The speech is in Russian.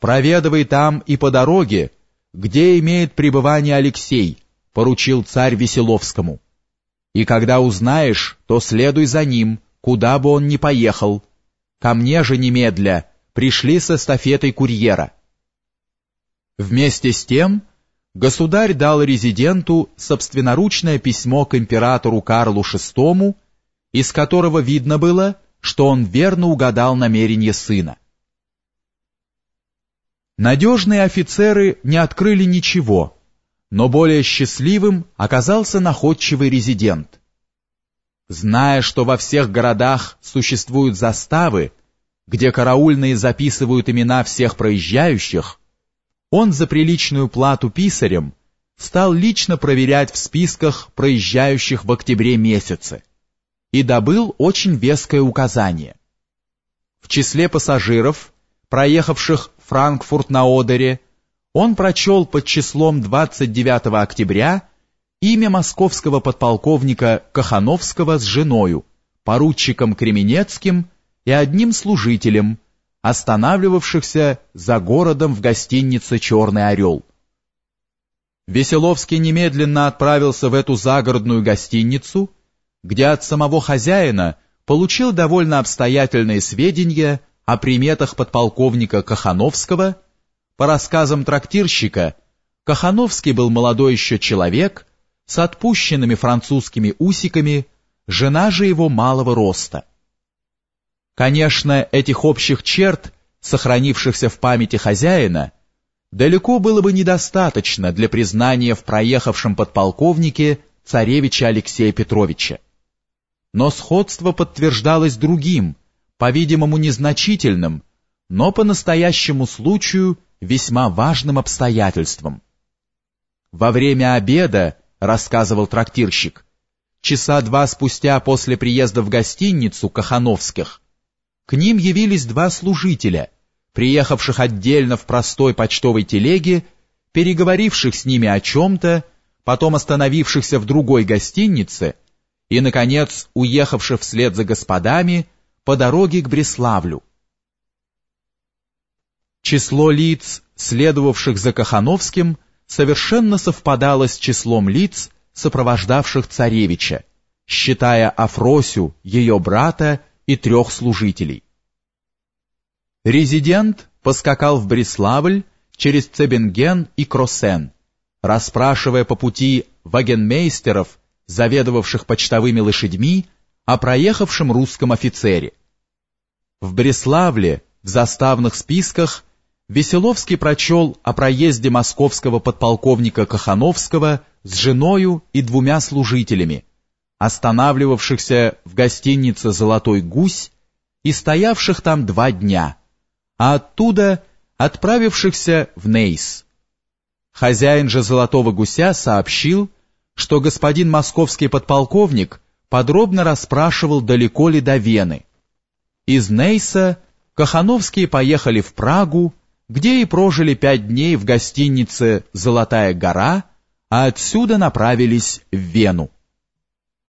Проведывай там и по дороге, где имеет пребывание Алексей, поручил царь Веселовскому. И когда узнаешь, то следуй за ним, куда бы он ни поехал. Ко мне же немедля пришли с эстафетой курьера. Вместе с тем государь дал резиденту собственноручное письмо к императору Карлу VI, из которого видно было, что он верно угадал намерение сына. Надежные офицеры не открыли ничего, но более счастливым оказался находчивый резидент. Зная, что во всех городах существуют заставы, где караульные записывают имена всех проезжающих, он за приличную плату писарем стал лично проверять в списках проезжающих в октябре месяце и добыл очень веское указание. В числе пассажиров, проехавших Франкфурт на Одере, он прочел под числом 29 октября имя московского подполковника Кахановского с женою, поручиком Кременецким и одним служителем, останавливавшихся за городом в гостинице «Черный орел». Веселовский немедленно отправился в эту загородную гостиницу, где от самого хозяина получил довольно обстоятельные сведения о приметах подполковника Кахановского, по рассказам трактирщика, Кахановский был молодой еще человек, с отпущенными французскими усиками, жена же его малого роста. Конечно, этих общих черт, сохранившихся в памяти хозяина, далеко было бы недостаточно для признания в проехавшем подполковнике царевича Алексея Петровича. Но сходство подтверждалось другим, по-видимому, незначительным, но по настоящему случаю весьма важным обстоятельством. Во время обеда, рассказывал трактирщик, часа два спустя после приезда в гостиницу Кахановских, к ним явились два служителя, приехавших отдельно в простой почтовой телеге, переговоривших с ними о чем-то, потом остановившихся в другой гостинице и, наконец, уехавших вслед за господами, по дороге к Бреславлю. Число лиц, следовавших за Кахановским, совершенно совпадало с числом лиц, сопровождавших царевича, считая Афросю, ее брата и трех служителей. Резидент поскакал в Бреславль через Цебенген и Кроссен, расспрашивая по пути вагенмейстеров, заведовавших почтовыми лошадьми, о проехавшем русском офицере. В Бреславле, в заставных списках, Веселовский прочел о проезде московского подполковника Кахановского с женою и двумя служителями, останавливавшихся в гостинице «Золотой гусь» и стоявших там два дня, а оттуда отправившихся в Нейс. Хозяин же «Золотого гуся» сообщил, что господин московский подполковник подробно расспрашивал, далеко ли до Вены. Из Нейса Кахановские поехали в Прагу, где и прожили пять дней в гостинице «Золотая гора», а отсюда направились в Вену.